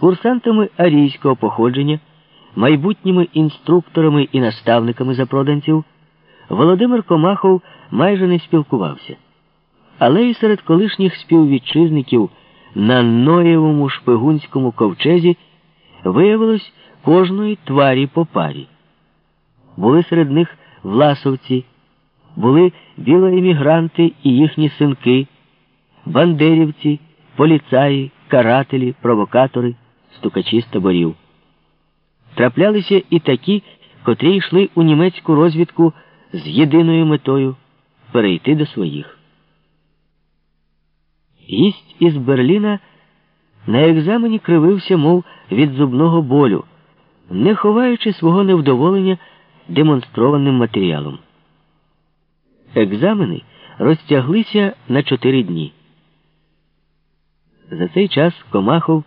курсантами арійського походження, майбутніми інструкторами і наставниками запроданців, Володимир Комахов майже не спілкувався. Але і серед колишніх співвітчизників на Ноєвому шпигунському ковчезі виявилось кожної тварі по парі. Були серед них власовці, були білоемігранти і їхні синки, бандерівці, поліцаї, карателі, провокатори, стукачі з таборів. Траплялися і такі, котрі йшли у німецьку розвідку з єдиною метою перейти до своїх. Гість із Берліна на екзамені кривився, мов від зубного болю, не ховаючи свого невдоволення демонстрованим матеріалом. Екзамени розтяглися на чотири дні. За цей час Комахов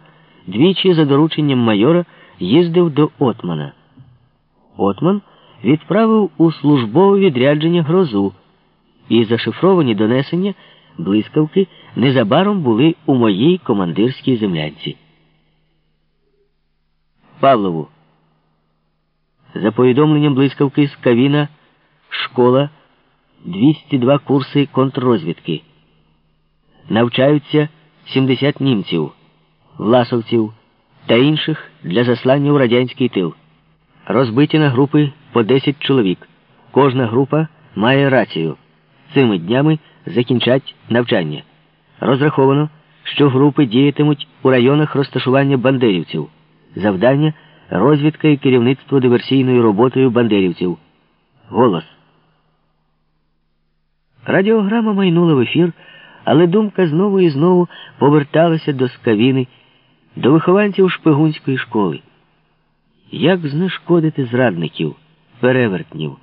двічі за дорученням майора їздив до Отмана. Отман відправив у службове відрядження грозу, і зашифровані донесення блискавки незабаром були у моїй командирській землянці. Павлову. За повідомленням блискавки з Кавіна, школа, 202 курси контррозвідки. Навчаються 70 німців, власовців та інших для заслання у радянський тил. Розбиті на групи по 10 чоловік. Кожна група має рацію. Цими днями закінчать навчання. Розраховано, що групи діятимуть у районах розташування бандерівців. Завдання розвідка і керівництво диверсійною роботою бандерівців. Голос. Радіограма майнула в ефір, але думка знову і знову поверталася до скавіни, до вихованців шпигунської школи. Як знешкодити зрадників, перевертнів?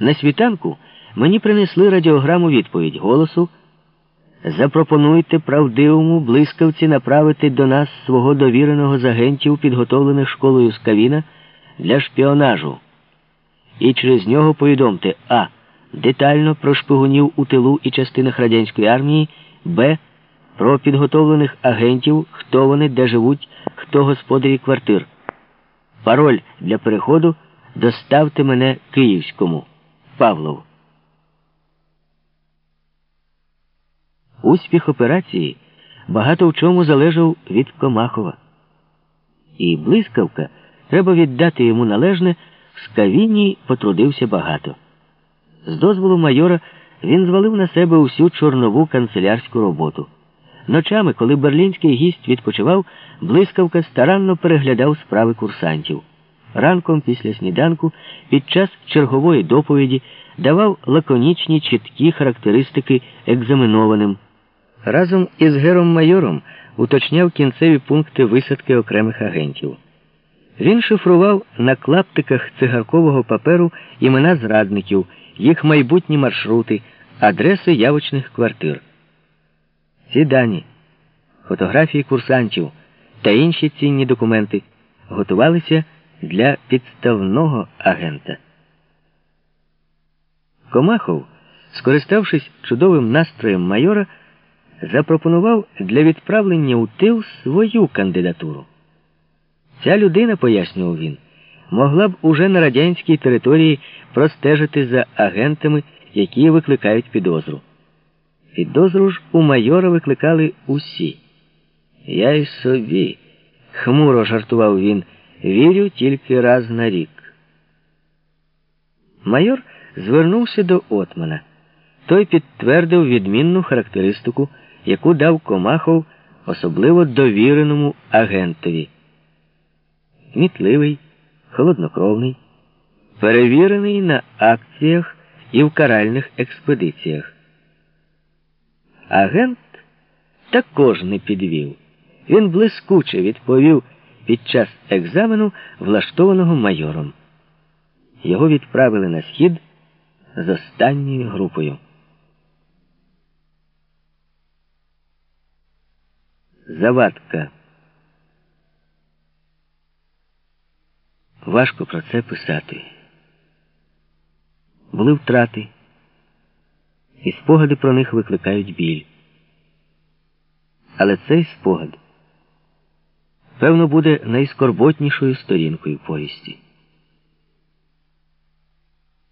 На світанку мені принесли радіограму відповідь голосу. Запропонуйте правдивому блискавці направити до нас свого довіреного з агентів, підготовлених школою Скавіна для шпіонажу. І через нього повідомте А. Детально про шпигунів у тилу і частинах радянської армії, Б. Про підготовлених агентів, хто вони, де живуть, хто господарі квартир. Пароль для переходу доставте мене Київському. Павлов. Успіх операції багато в чому залежав від Комахова. І блискавка, треба віддати йому належне, в Скавіні потрудився багато. З дозволу майора він звалив на себе усю чорнову канцелярську роботу. Ночами, коли берлінський гість відпочивав, блискавка старанно переглядав справи курсантів. Ранком після сніданку, під час чергової доповіді, давав лаконічні чіткі характеристики екзаменованим. Разом із гером майором уточняв кінцеві пункти висадки окремих агентів. Він шифрував на клаптиках цигаркового паперу імена зрадників, їх майбутні маршрути, адреси явочних квартир. Ці дані, фотографії курсантів та інші цінні документи готувалися для підставного агента. Комахов, скориставшись чудовим настроєм майора, запропонував для відправлення у тил свою кандидатуру. Ця людина, пояснював він, могла б уже на радянській території простежити за агентами, які викликають підозру. Підозру ж у майора викликали усі. Я й собі, хмуро жартував він, вірю тільки раз на рік. Майор звернувся до Отмана. Той підтвердив відмінну характеристику яку дав Комахов особливо довіреному агентові. Мітливий, холоднокровний, перевірений на акціях і в каральних експедиціях. Агент також не підвів. Він блискуче відповів під час екзамену, влаштованого майором. Його відправили на схід з останньою групою. Завадка. Важко про це писати. Були втрати, і спогади про них викликають біль. Але цей спогад певно, буде найскорботнішою сторінкою повісті.